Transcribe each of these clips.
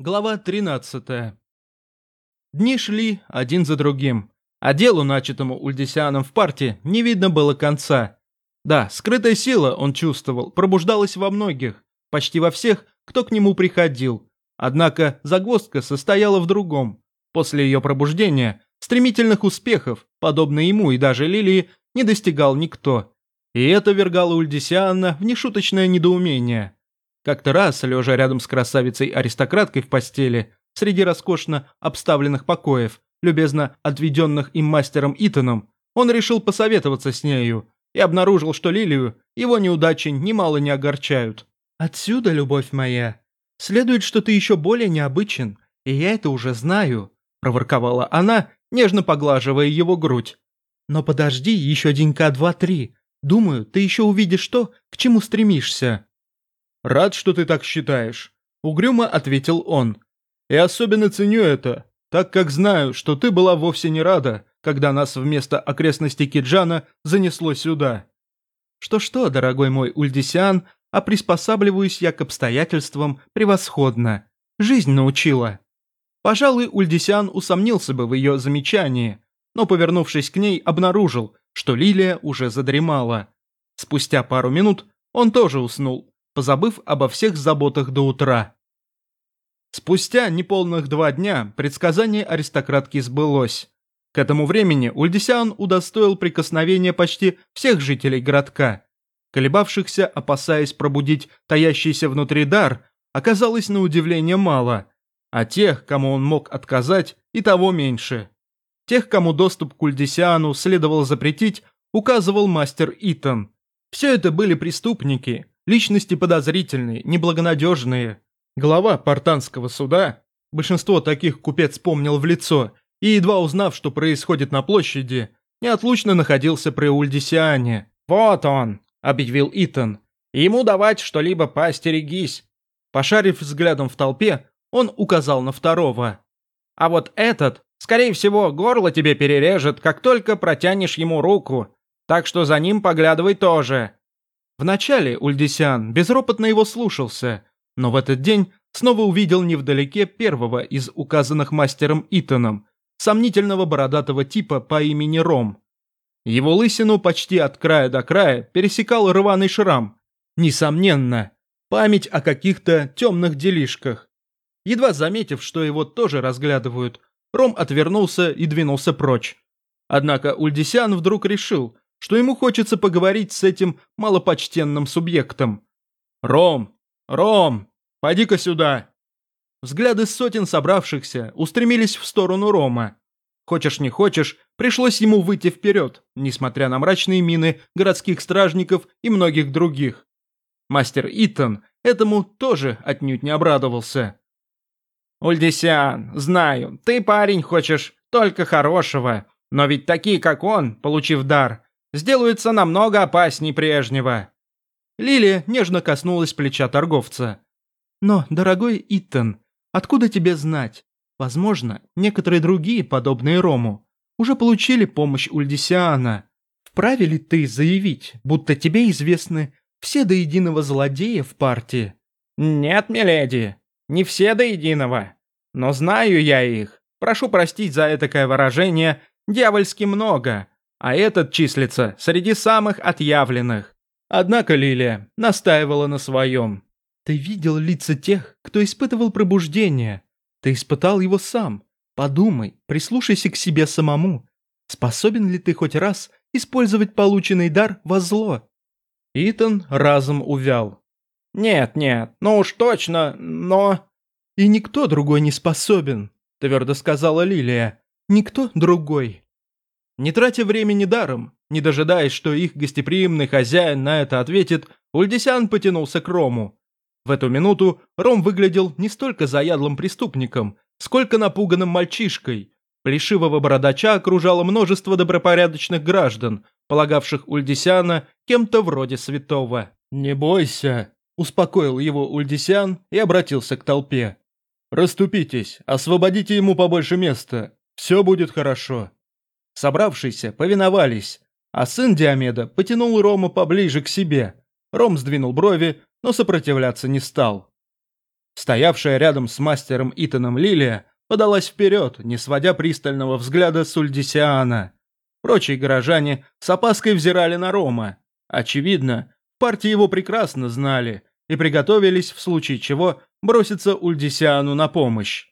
Глава 13. Дни шли один за другим, а делу, начатому Ульдисианом в парте, не видно было конца. Да, скрытая сила, он чувствовал, пробуждалась во многих, почти во всех, кто к нему приходил. Однако загвоздка состояла в другом. После ее пробуждения стремительных успехов, подобно ему и даже Лилии, не достигал никто. И это вергало Ульдисиана в нешуточное недоумение – как-то раз, лежа рядом с красавицей-аристократкой в постели, среди роскошно обставленных покоев, любезно отведенных им мастером Итаном, он решил посоветоваться с нею и обнаружил, что Лилию его неудачи немало не огорчают. «Отсюда, любовь моя, следует, что ты еще более необычен, и я это уже знаю», – проворковала она, нежно поглаживая его грудь. «Но подожди еще денька два-три. Думаю, ты еще увидишь то, к чему стремишься». «Рад, что ты так считаешь», – угрюмо ответил он. «И особенно ценю это, так как знаю, что ты была вовсе не рада, когда нас вместо окрестностей Киджана занесло сюда». «Что-что, дорогой мой Ульдисиан, а приспосабливаюсь я к обстоятельствам превосходно. Жизнь научила». Пожалуй, Ульдисиан усомнился бы в ее замечании, но, повернувшись к ней, обнаружил, что Лилия уже задремала. Спустя пару минут он тоже уснул, позабыв обо всех заботах до утра. Спустя неполных два дня предсказание аристократки сбылось. К этому времени Ульдисян удостоил прикосновения почти всех жителей городка. Колебавшихся, опасаясь пробудить таящийся внутри дар, оказалось на удивление мало, а тех, кому он мог отказать, и того меньше. Тех, кому доступ к Ульдисиану следовало запретить, указывал мастер Итан. Все это были преступники, Личности подозрительные, неблагонадежные. Глава портанского суда, большинство таких купец помнил в лицо, и едва узнав, что происходит на площади, неотлучно находился при Ульдисиане. «Вот он», — объявил Итан. «Ему давать что-либо постерегись». Пошарив взглядом в толпе, он указал на второго. «А вот этот, скорее всего, горло тебе перережет, как только протянешь ему руку. Так что за ним поглядывай тоже. Вначале Ульдисиан безропотно его слушался, но в этот день снова увидел невдалеке первого из указанных мастером Итаном, сомнительного бородатого типа по имени Ром. Его лысину почти от края до края пересекал рваный шрам. Несомненно, память о каких-то темных делишках. Едва заметив, что его тоже разглядывают, Ром отвернулся и двинулся прочь. Однако Ульдисиан вдруг решил, что ему хочется поговорить с этим малопочтенным субъектом. «Ром! Ром! Пойди-ка сюда!» Взгляды сотен собравшихся устремились в сторону Рома. Хочешь не хочешь, пришлось ему выйти вперед, несмотря на мрачные мины городских стражников и многих других. Мастер Итан этому тоже отнюдь не обрадовался. «Ульдисиан, знаю, ты парень хочешь только хорошего, но ведь такие, как он, получив дар, сделаются намного опаснее прежнего». Лилия нежно коснулась плеча торговца. «Но, дорогой Итан, откуда тебе знать? Возможно, некоторые другие, подобные Рому, уже получили помощь Ульдисиана. Вправе ли ты заявить, будто тебе известны все до единого злодея в партии?» «Нет, миледи, не все до единого. Но знаю я их. Прошу простить за этакое выражение, дьявольски много а этот числится среди самых отъявленных. Однако Лилия настаивала на своем. Ты видел лица тех, кто испытывал пробуждение. Ты испытал его сам. Подумай, прислушайся к себе самому. Способен ли ты хоть раз использовать полученный дар во зло? Итан разом увял. «Нет, нет, ну уж точно, но...» «И никто другой не способен», — твердо сказала Лилия. «Никто другой». Не тратя времени даром, не дожидаясь, что их гостеприимный хозяин на это ответит, Ульдисян потянулся к Рому. В эту минуту Ром выглядел не столько заядлым преступником, сколько напуганным мальчишкой. Плешивого бородача окружало множество добропорядочных граждан, полагавших Ульдисяна кем-то вроде святого. «Не бойся», – успокоил его Ульдисян и обратился к толпе. «Раступитесь, освободите ему побольше места, все будет хорошо». Собравшиеся повиновались, а сын Диомеда потянул Рома поближе к себе. Ром сдвинул брови, но сопротивляться не стал. Стоявшая рядом с мастером Итаном Лилия подалась вперед, не сводя пристального взгляда с Ульдисиана. Прочие горожане с опаской взирали на Рома. Очевидно, партии его прекрасно знали и приготовились, в случае чего, броситься Ульдисиану на помощь.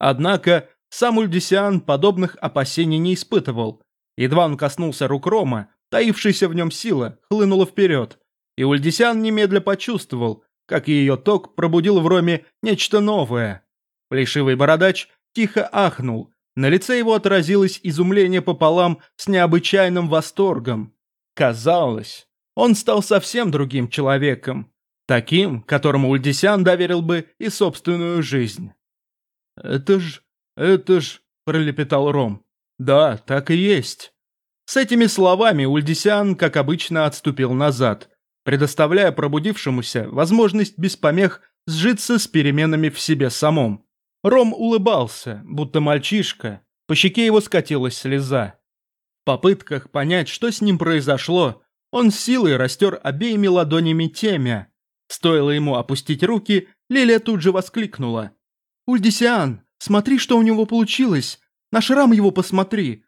Однако сам Ульдисиан подобных опасений не испытывал. Едва он коснулся рук Рома, таившаяся в нем сила хлынула вперед, и Ульдисиан немедля почувствовал, как ее ток пробудил в Роме нечто новое. Плешивый бородач тихо ахнул, на лице его отразилось изумление пополам с необычайным восторгом. Казалось, он стал совсем другим человеком, таким, которому Ульдисян доверил бы и собственную жизнь. «Это ж... это ж...» – пролепетал Ром. «Да, так и есть». С этими словами Ульдисян, как обычно, отступил назад, предоставляя пробудившемуся возможность без помех сжиться с переменами в себе самом. Ром улыбался, будто мальчишка, по щеке его скатилась слеза. В попытках понять, что с ним произошло, он с силой растер обеими ладонями темя. Стоило ему опустить руки, Лилия тут же воскликнула. «Ульдисиан, смотри, что у него получилось! На шрам его посмотри!»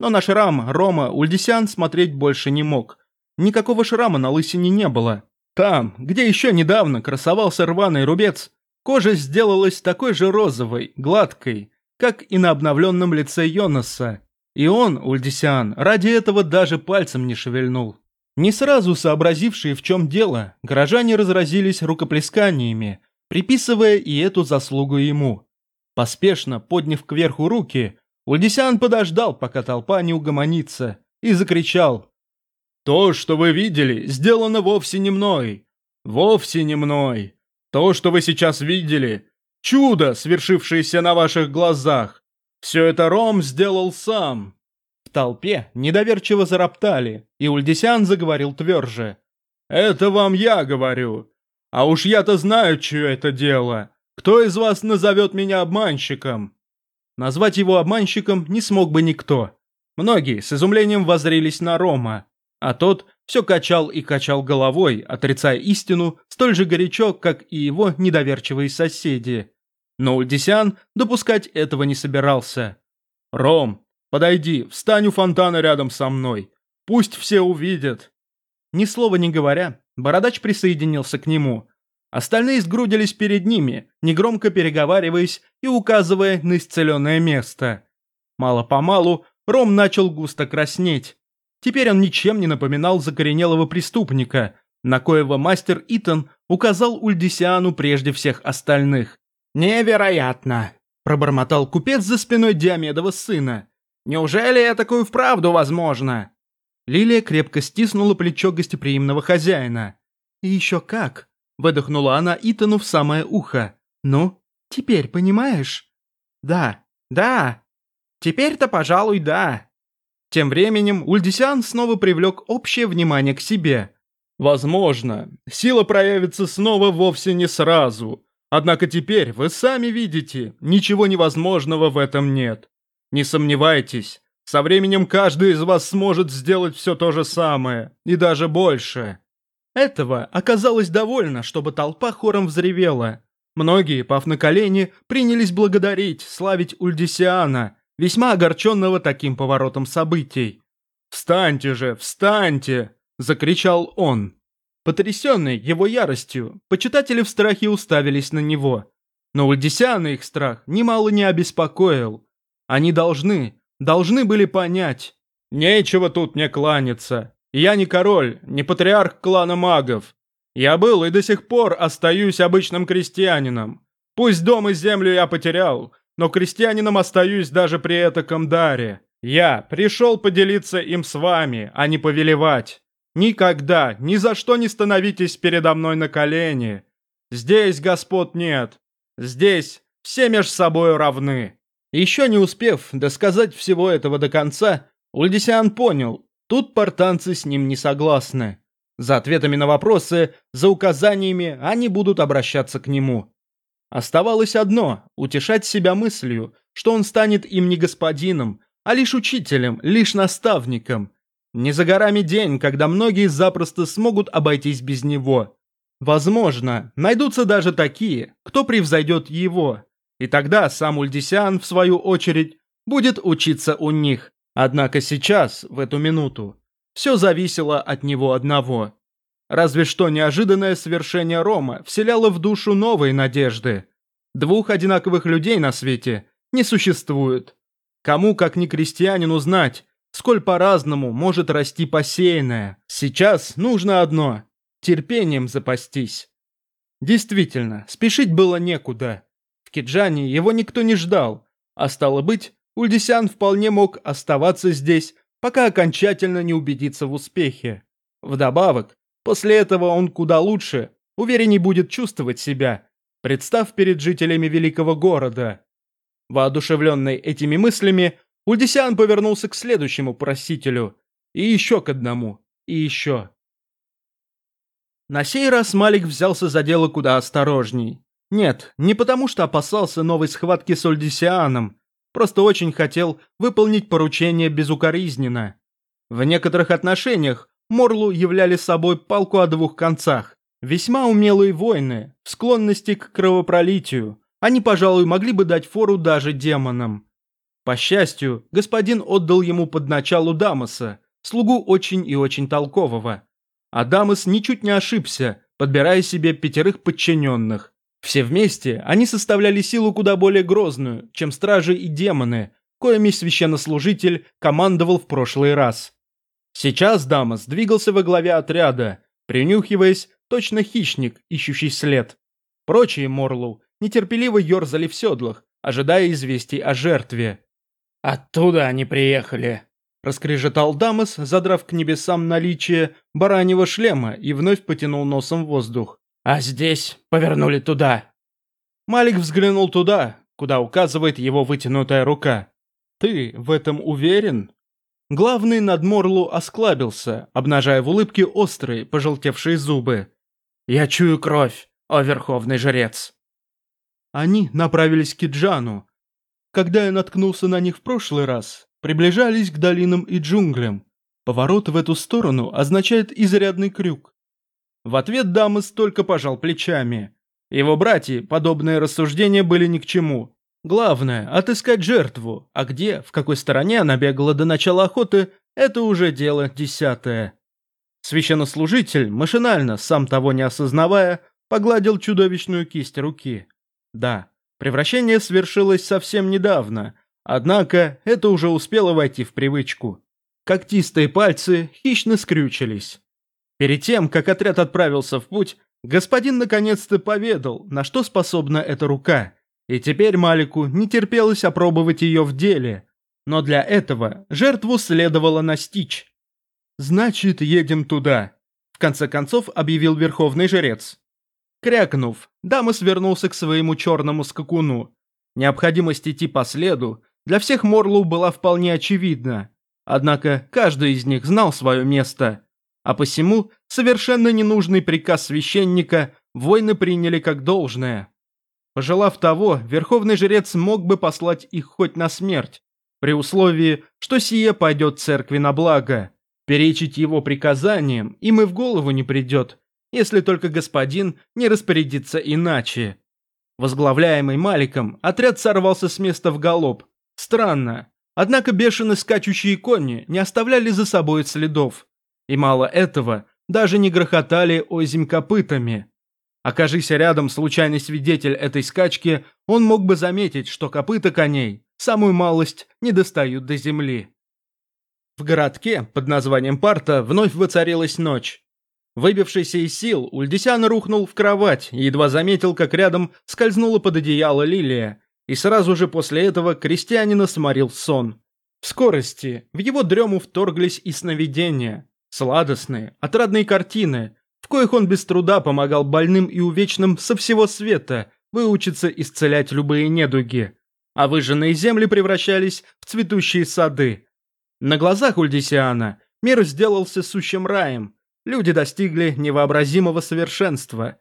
Но на шрам Рома Ульдисиан смотреть больше не мог. Никакого шрама на лысине не было. Там, где еще недавно красовался рваный рубец, кожа сделалась такой же розовой, гладкой, как и на обновленном лице Йонаса. И он, Ульдисиан, ради этого даже пальцем не шевельнул. Не сразу сообразившие, в чем дело, горожане разразились рукоплесканиями, приписывая и эту заслугу ему. Поспешно подняв кверху руки, Ульдисян подождал, пока толпа не угомонится, и закричал. «То, что вы видели, сделано вовсе не мной. Вовсе не мной. То, что вы сейчас видели, чудо, свершившееся на ваших глазах. Все это Ром сделал сам». В толпе недоверчиво зароптали, и Ульдисян заговорил тверже. «Это вам я говорю. А уж я-то знаю, чье это дело. Кто из вас назовет меня обманщиком?» Назвать его обманщиком не смог бы никто. Многие с изумлением воззрелись на Рома, а тот все качал и качал головой, отрицая истину столь же горячо, как и его недоверчивые соседи. Но Ульдисян допускать этого не собирался. «Ром, подойди, встань у фонтана рядом со мной. Пусть все увидят». Ни слова не говоря, Бородач присоединился к нему, Остальные сгрудились перед ними, негромко переговариваясь и указывая на исцеленное место. Мало-помалу Ром начал густо краснеть. Теперь он ничем не напоминал закоренелого преступника, на коего мастер Итан указал Ульдисиану прежде всех остальных. «Невероятно!» – пробормотал купец за спиной Диамедова сына. «Неужели это такое вправду возможно?» Лилия крепко стиснула плечо гостеприимного хозяина. «И еще как!» Выдохнула она Итану в самое ухо. «Ну, теперь понимаешь?» «Да, да. Теперь-то, пожалуй, да». Тем временем Ульдисян снова привлек общее внимание к себе. «Возможно, сила проявится снова вовсе не сразу. Однако теперь вы сами видите, ничего невозможного в этом нет. Не сомневайтесь, со временем каждый из вас сможет сделать все то же самое, и даже больше. Этого оказалось довольно, чтобы толпа хором взревела. Многие, пав на колени, принялись благодарить, славить Ульдисиана, весьма огорченного таким поворотом событий. «Встаньте же, встаньте!» – закричал он. Потрясенный его яростью, почитатели в страхе уставились на него. Но Ульдисиана их страх немало не обеспокоил. Они должны, должны были понять. «Нечего тут мне кланяться. Я не король, не патриарх клана магов. Я был и до сих пор остаюсь обычным крестьянином. Пусть дом и землю я потерял, но крестьянином остаюсь даже при этом даре. Я пришел поделиться им с вами, а не повелевать. Никогда, ни за что не становитесь передо мной на колени. Здесь господ нет. Здесь все между собой равны. Еще не успев досказать всего этого до конца, Ульдисиан понял, Тут портанцы с ним не согласны. За ответами на вопросы, за указаниями они будут обращаться к нему. Оставалось одно – утешать себя мыслью, что он станет им не господином, а лишь учителем, лишь наставником. Не за горами день, когда многие запросто смогут обойтись без него. Возможно, найдутся даже такие, кто превзойдет его, и тогда сам Ульдисян, в свою очередь, будет учиться у них. Однако сейчас, в эту минуту, все зависело от него одного. Разве что неожиданное свершение Рома вселяло в душу новые надежды. Двух одинаковых людей на свете не существует. Кому, как ни крестьянину, знать, сколь по-разному может расти посеянное. Сейчас нужно одно – терпением запастись. Действительно, спешить было некуда. В Киджане его никто не ждал, а стало быть, Ульдисян вполне мог оставаться здесь, пока окончательно не убедится в успехе. Вдобавок, после этого он куда лучше, уверенней будет чувствовать себя, представ перед жителями великого города. Воодушевленный этими мыслями, Ульдисян повернулся к следующему просителю, и еще к одному, и еще. На сей раз Малик взялся за дело куда осторожней. Нет, не потому что опасался новой схватки с Ульдисианом, просто очень хотел выполнить поручение безукоризненно. В некоторых отношениях Морлу являли собой палку о двух концах. Весьма умелые воины, в склонности к кровопролитию, они, пожалуй, могли бы дать фору даже демонам. По счастью, господин отдал ему под началу Дамоса, слугу очень и очень толкового. А Дамос ничуть не ошибся, подбирая себе пятерых подчиненных. Все вместе они составляли силу куда более грозную, чем стражи и демоны, коими священнослужитель командовал в прошлый раз. Сейчас Дамос двигался во главе отряда, принюхиваясь, точно хищник, ищущий след. Прочие Морлоу нетерпеливо ерзали в седлах, ожидая известий о жертве. «Оттуда они приехали», — раскрежетал Дамос, задрав к небесам наличие бараньего шлема и вновь потянул носом воздух. А здесь повернули туда. Малик взглянул туда, куда указывает его вытянутая рука. Ты в этом уверен? Главный над Морлу осклабился, обнажая в улыбке острые, пожелтевшие зубы. «Я чую кровь, о верховный жрец!» Они направились к Киджану. Когда я наткнулся на них в прошлый раз, приближались к долинам и джунглям. Поворот в эту сторону означает изрядный крюк. В ответ Дамас только пожал плечами. Его братья подобные рассуждения были ни к чему. Главное – отыскать жертву, а где, в какой стороне она бегала до начала охоты – это уже дело десятое. Священнослужитель, машинально, сам того не осознавая, погладил чудовищную кисть руки. Да, превращение свершилось совсем недавно, однако это уже успело войти в привычку. Когтистые пальцы хищно скрючились. Перед тем, как отряд отправился в путь, господин наконец-то поведал, на что способна эта рука, и теперь Малику не терпелось опробовать ее в деле. Но для этого жертву следовало настичь. «Значит, едем туда», — в конце концов объявил верховный жрец. Крякнув, дама свернулся к своему черному скакуну. Необходимость идти по следу для всех Морлу была вполне очевидна. Однако каждый из них знал свое место — а посему совершенно ненужный приказ священника воины приняли как должное. Пожелав того, верховный жрец мог бы послать их хоть на смерть, при условии, что сие пойдет церкви на благо. Перечить его приказаниям им и в голову не придет, если только господин не распорядится иначе. Возглавляемый Маликом, отряд сорвался с места в галоп. Странно. Однако бешено скачущие кони не оставляли за собой следов. И мало этого, даже не грохотали озимь копытами. Окажись рядом случайный свидетель этой скачки, он мог бы заметить, что копыта коней, самую малость, не достают до земли. В городке под названием Парта вновь воцарилась ночь. Выбившийся из сил, Ульдисян рухнул в кровать и едва заметил, как рядом скользнула под одеяло лилия, и сразу же после этого крестьянина сморил сон. В скорости в его дрему вторглись и сновидения. Сладостные, отрадные картины, в коих он без труда помогал больным и увечным со всего света выучиться исцелять любые недуги. А выжженные земли превращались в цветущие сады. На глазах Ульдисиана мир сделался сущим раем, люди достигли невообразимого совершенства.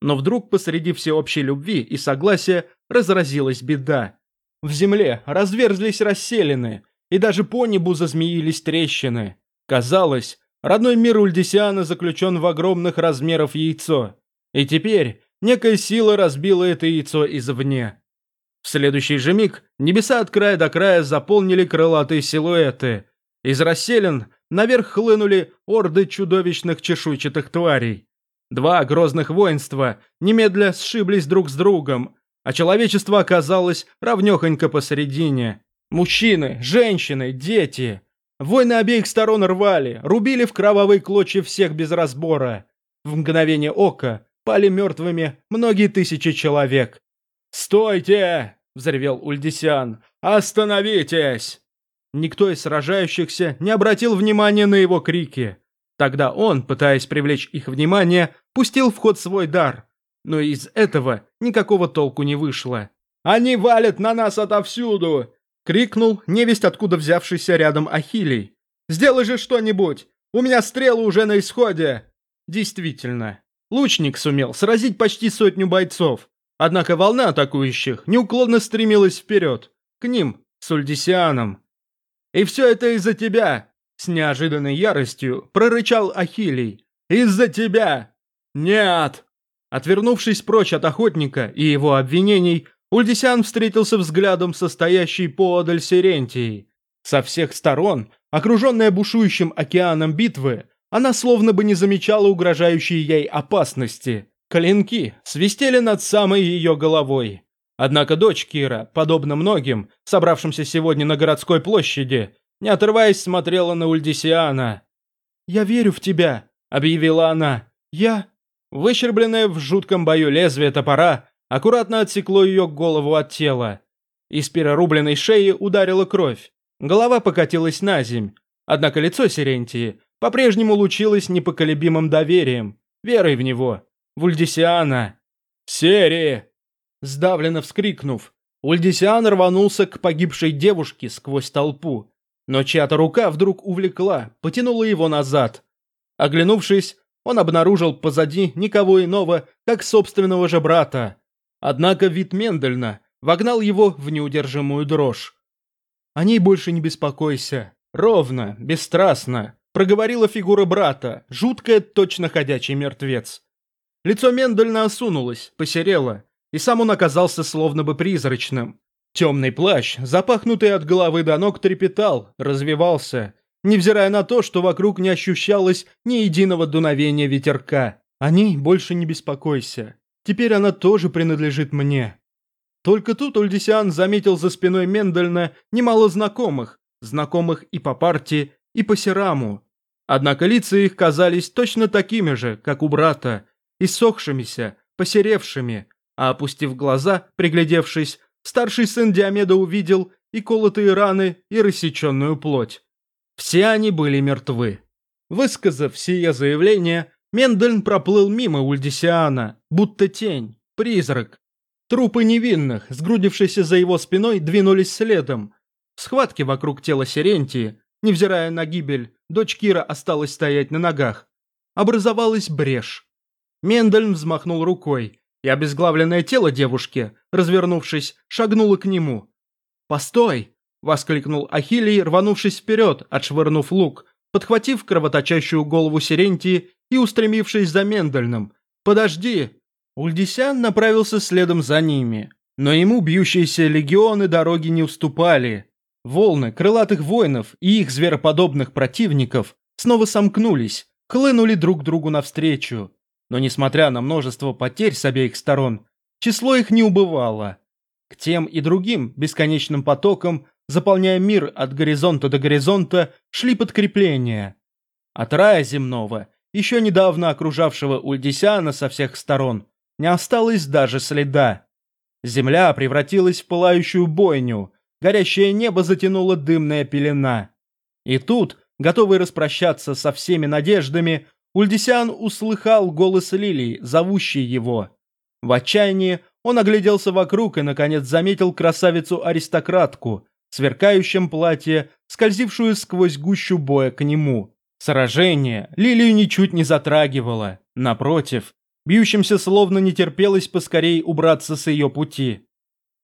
Но вдруг посреди всеобщей любви и согласия разразилась беда. В земле разверзлись расселины, и даже по небу зазмеились трещины. Казалось, Родной мир Ульдисиана заключен в огромных размеров яйцо. И теперь некая сила разбила это яйцо извне. В следующий же миг небеса от края до края заполнили крылатые силуэты. Из расселен наверх хлынули орды чудовищных чешуйчатых тварей. Два грозных воинства немедля сшиблись друг с другом, а человечество оказалось равнёхонько посередине. Мужчины, женщины, дети. Войны обеих сторон рвали, рубили в кровавые клочья всех без разбора. В мгновение ока пали мертвыми многие тысячи человек. «Стойте!» – взревел Ульдисян. «Остановитесь!» Никто из сражающихся не обратил внимания на его крики. Тогда он, пытаясь привлечь их внимание, пустил в ход свой дар. Но из этого никакого толку не вышло. «Они валят на нас отовсюду!» Крикнул невесть откуда взявшийся рядом Ахилий. «Сделай же что-нибудь! У меня стрелы уже на исходе!» Действительно, лучник сумел сразить почти сотню бойцов. Однако волна атакующих неуклонно стремилась вперед, к ним, с Ульдисианом. «И все это из-за тебя!» С неожиданной яростью прорычал Ахилий. «Из-за тебя!» «Нет!» Отвернувшись прочь от охотника и его обвинений, Ульдисян встретился взглядом состоящей поодаль Сирентии. Со всех сторон, окруженная бушующим океаном битвы, она словно бы не замечала угрожающей ей опасности. Клинки свистели над самой ее головой. Однако дочь Кира, подобно многим, собравшимся сегодня на городской площади, не отрываясь смотрела на Ульдисиана. «Я верю в тебя», — объявила она. «Я...» Выщербленное в жутком бою лезвие топора аккуратно отсекло ее голову от тела. Из перерубленной шеи ударила кровь. Голова покатилась на земь. Однако лицо Сирентии по-прежнему лучилось непоколебимым доверием, верой в него, в Ульдисиана. «Серии!» Сдавленно вскрикнув, Ульдисиан рванулся к погибшей девушке сквозь толпу, но чья-то рука вдруг увлекла, потянула его назад. Оглянувшись, он обнаружил позади никого иного, как собственного же брата. Однако вид Мендельна вогнал его в неудержимую дрожь. «О ней больше не беспокойся. Ровно, бесстрастно», — проговорила фигура брата, жуткая, точно ходячий мертвец. Лицо Мендельна осунулось, посерело, и сам он оказался словно бы призрачным. Темный плащ, запахнутый от головы до ног, трепетал, развивался, невзирая на то, что вокруг не ощущалось ни единого дуновения ветерка. О ней больше не беспокойся. Теперь она тоже принадлежит мне. Только тут Ульдисиан заметил за спиной Мендельна немало знакомых, знакомых и по партии, и по Сераму. Однако лица их казались точно такими же, как у брата, иссохшимися, посеревшими, а опустив глаза, приглядевшись, старший сын Диомеда увидел и колотые раны, и рассеченную плоть. Все они были мертвы. Высказав сие заявление, Мендельн проплыл мимо Ульдисиана, будто тень, призрак. Трупы невинных, сгрудившиеся за его спиной, двинулись следом. В схватке вокруг тела Сирентии, невзирая на гибель, дочь Кира осталась стоять на ногах. Образовалась брешь. Мендельн взмахнул рукой, и обезглавленное тело девушки, развернувшись, шагнуло к нему. «Постой!» – воскликнул Ахилий, рванувшись вперед, отшвырнув лук, подхватив кровоточащую голову Сирентии и устремившись за Мендельным. «Подожди!» Ульдисян направился следом за ними, но ему бьющиеся легионы дороги не уступали. Волны крылатых воинов и их звероподобных противников снова сомкнулись, хлынули друг другу навстречу. Но несмотря на множество потерь с обеих сторон, число их не убывало. К тем и другим бесконечным потокам, заполняя мир от горизонта до горизонта, шли подкрепления. От рая земного, еще недавно окружавшего Ульдисяна со всех сторон, не осталось даже следа. Земля превратилась в пылающую бойню, горящее небо затянуло дымная пелена. И тут, готовый распрощаться со всеми надеждами, Ульдисян услыхал голос Лилии, зовущий его. В отчаянии он огляделся вокруг и, наконец, заметил красавицу-аристократку, сверкающем платье, скользившую сквозь гущу боя к нему. Сражение Лилию ничуть не затрагивало, напротив, бьющимся словно не терпелось поскорей убраться с ее пути.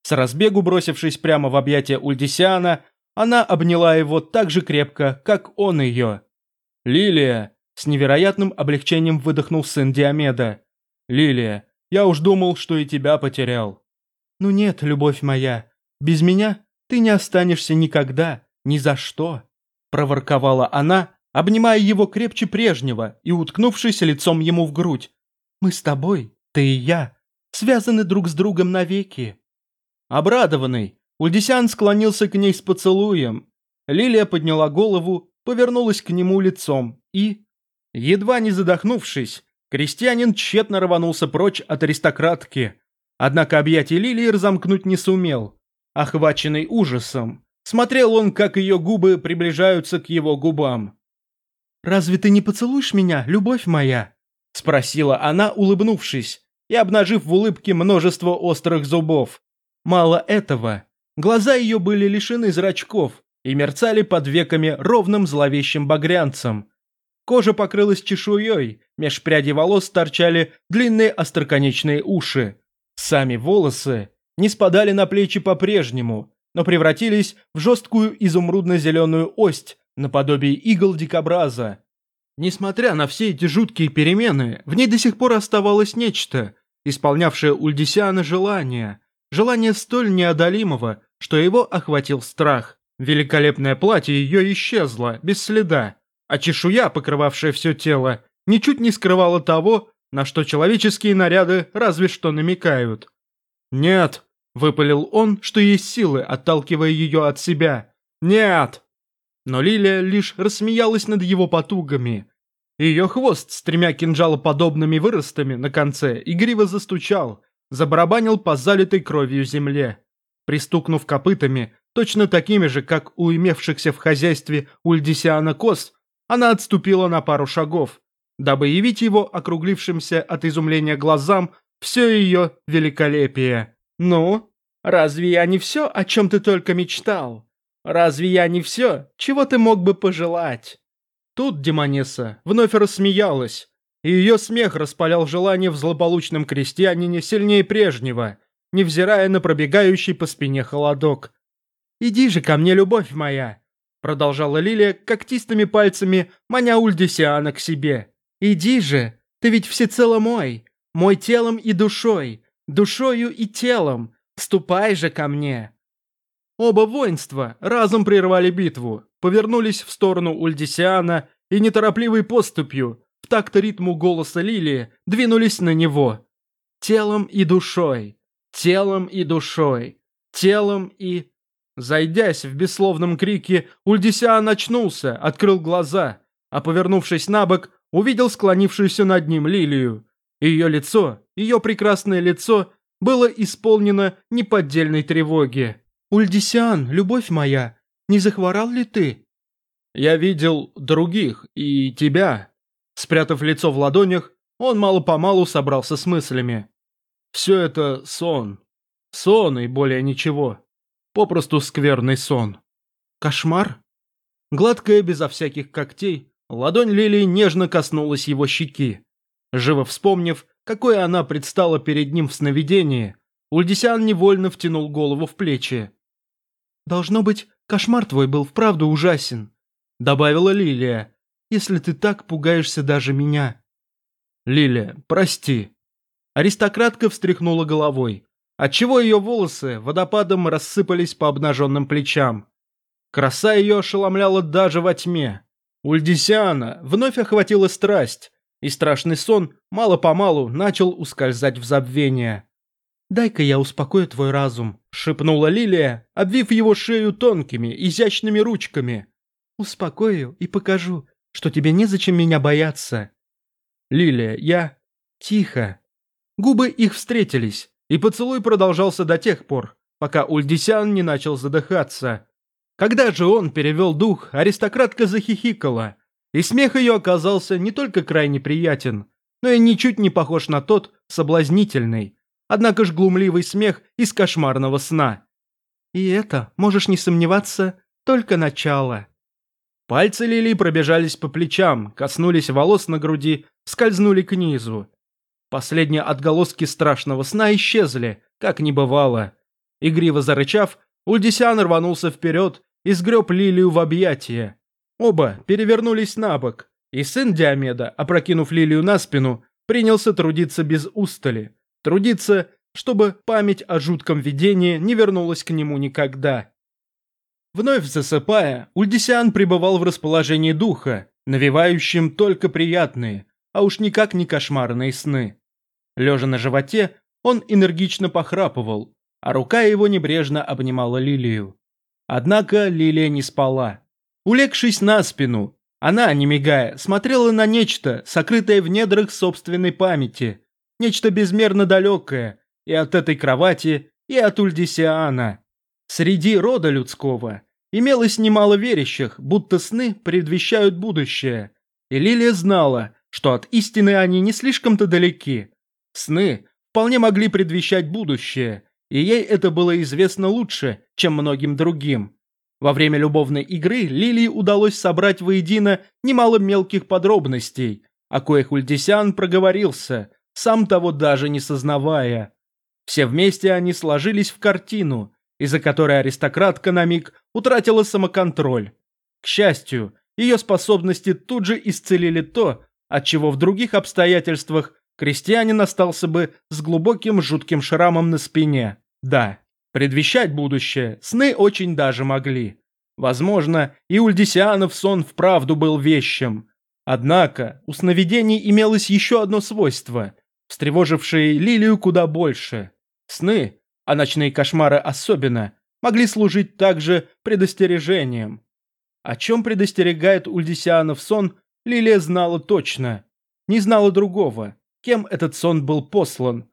С разбегу бросившись прямо в объятия Ульдисиана, она обняла его так же крепко, как он ее. «Лилия!» С невероятным облегчением выдохнул сын Диомеда. Лилия, я уж думал, что и тебя потерял». «Ну нет, любовь моя, без меня ты не останешься никогда, ни за что», проворковала она, обнимая его крепче прежнего и уткнувшись лицом ему в грудь. «Мы с тобой, ты и я, связаны друг с другом навеки». Обрадованный, Ульдисян склонился к ней с поцелуем. Лилия подняла голову, повернулась к нему лицом и... Едва не задохнувшись, крестьянин тщетно рванулся прочь от аристократки. Однако объятия Лилии разомкнуть не сумел. Охваченный ужасом, смотрел он, как ее губы приближаются к его губам. «Разве ты не поцелуешь меня, любовь моя?» – спросила она, улыбнувшись и обнажив в улыбке множество острых зубов. Мало этого, глаза ее были лишены зрачков и мерцали под веками ровным зловещим багрянцем. Кожа покрылась чешуей, меж прядей волос торчали длинные остроконечные уши. Сами волосы не спадали на плечи по-прежнему, но превратились в жесткую изумрудно-зеленую ость, наподобие игл дикобраза. Несмотря на все эти жуткие перемены, в ней до сих пор оставалось нечто, исполнявшее Ульдисиана желание, желание столь неодолимого, что его охватил страх. Великолепное платье ее исчезло, без следа, а чешуя, покрывавшая все тело, ничуть не скрывала того, на что человеческие наряды разве что намекают. «Нет!» – выпалил он, что есть силы, отталкивая ее от себя. «Нет!» Но Лилия лишь рассмеялась над его потугами. Ее хвост с тремя кинжалоподобными выростами на конце игриво застучал, забарабанил по залитой кровью земле. Пристукнув копытами, точно такими же, как у имевшихся в хозяйстве Ульдисиана коз, она отступила на пару шагов, дабы явить его округлившимся от изумления глазам все ее великолепие. «Ну, разве я не все, о чем ты только мечтал? Разве я не все, чего ты мог бы пожелать?» Тут Демонесса вновь рассмеялась, и ее смех распалял желание в злополучном крестьянине сильнее прежнего, невзирая на пробегающий по спине холодок. «Иди же ко мне, любовь моя!» Продолжала Лилия когтистыми пальцами, маня Ульдисиана к себе. «Иди же, ты ведь всецело мой, мой телом и душой, душою и телом, ступай же ко мне!» Оба воинства разом прервали битву, повернулись в сторону Ульдисиана и неторопливой поступью, в такт ритму голоса Лилии, двинулись на него. Телом и душой, телом и душой, телом и... Зайдясь в бессловном крике, Ульдисиан очнулся, открыл глаза, а повернувшись на бок, увидел склонившуюся над ним Лилию. Ее лицо, ее прекрасное лицо, было исполнено неподдельной тревоги. «Ульдисиан, любовь моя, не захворал ли ты?» «Я видел других и тебя». Спрятав лицо в ладонях, он мало-помалу собрался с мыслями. «Все это сон. Сон и более ничего. Попросту скверный сон. Кошмар? Гладкая, безо всяких когтей, ладонь Лилии нежно коснулась его щеки. Живо вспомнив, какое она предстала перед ним в сновидении, Ульдисян невольно втянул голову в плечи. «Должно быть, кошмар твой был вправду ужасен», — добавила Лилия, «если ты так пугаешься даже меня». «Лилия, прости». Аристократка встряхнула головой отчего ее волосы водопадом рассыпались по обнаженным плечам. Краса ее ошеломляла даже во тьме. Ульдисиана вновь охватила страсть, и страшный сон мало-помалу начал ускользать в забвение. «Дай-ка я успокою твой разум», — шепнула Лилия, обвив его шею тонкими, изящными ручками. «Успокою и покажу, что тебе незачем меня бояться». «Лилия, я...» «Тихо». Губы их встретились, и поцелуй продолжался до тех пор, пока Ульдисян не начал задыхаться. Когда же он перевел дух, аристократка захихикала, и смех ее оказался не только крайне приятен, но и ничуть не похож на тот соблазнительный, однако ж глумливый смех из кошмарного сна. И это, можешь не сомневаться, только начало. Пальцы Лили пробежались по плечам, коснулись волос на груди, скользнули к низу. Последние отголоски страшного сна исчезли, как не бывало. Игриво зарычав, Ульдисян рванулся вперед и сгреб Лилию в объятия. Оба перевернулись на бок, и сын Диомеда, опрокинув Лилию на спину, принялся трудиться без устали. Трудиться, чтобы память о жутком видении не вернулась к нему никогда. Вновь засыпая, Ульдисиан пребывал в расположении духа, навевающем только приятные, а уж никак не кошмарные сны. Лежа на животе, он энергично похрапывал, а рука его небрежно обнимала Лилию. Однако Лилия не спала. Улегшись на спину, она, не мигая, смотрела на нечто, сокрытое в недрах собственной памяти, нечто безмерно далекое и от этой кровати, и от Ульдисиана. Среди рода людского имелось немало верящих, будто сны предвещают будущее, и Лилия знала, что от истины они не слишком-то далеки. Сны вполне могли предвещать будущее, и ей это было известно лучше, чем многим другим. Во время любовной игры Лилии удалось собрать воедино немало мелких подробностей, о коих Ульдисян проговорился, сам того даже не сознавая. Все вместе они сложились в картину, из-за которой аристократка на миг утратила самоконтроль. К счастью, ее способности тут же исцелили то, от чего в других обстоятельствах крестьянин остался бы с глубоким жутким шрамом на спине. Да, предвещать будущее сны очень даже могли. Возможно, и Ульдисианов сон вправду был вещим. Однако у сновидений имелось еще одно свойство, встревожившее Лилию куда больше. Сны а ночные кошмары особенно, могли служить также предостережением. О чем предостерегает Ульдисианов сон, Лилия знала точно. Не знала другого, кем этот сон был послан.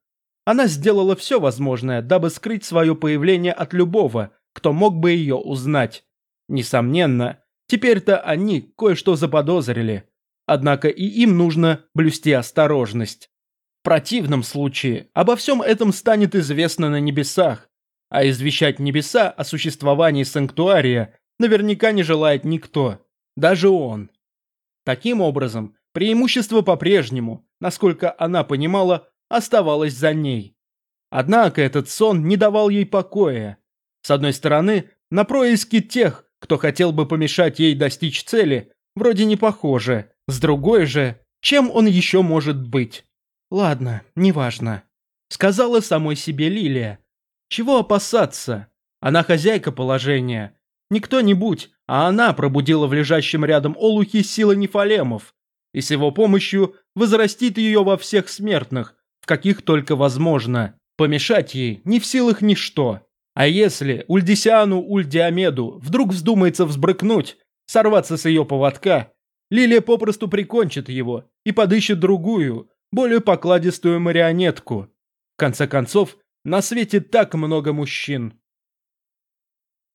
Она сделала все возможное, дабы скрыть свое появление от любого, кто мог бы ее узнать. Несомненно, теперь-то они кое-что заподозрили. Однако и им нужно блюсти осторожность. В противном случае обо всем этом станет известно на небесах, а извещать небеса о существовании санктуария наверняка не желает никто, даже он. Таким образом, преимущество по-прежнему, насколько она понимала, оставалось за ней. Однако этот сон не давал ей покоя. С одной стороны, на происки тех, кто хотел бы помешать ей достичь цели, вроде не похоже. С другой же, чем он еще может быть? «Ладно, неважно», — сказала самой себе Лилия. «Чего опасаться? Она хозяйка положения. Не кто-нибудь, а она пробудила в лежащем рядом олухе силы нефалемов, и с его помощью возрастит ее во всех смертных, каких только возможно. Помешать ей не в силах ничто. А если Ульдисиану Ульдиамеду вдруг вздумается взбрыкнуть, сорваться с ее поводка, Лилия попросту прикончит его и подыщет другую, более покладистую марионетку. В конце концов, на свете так много мужчин.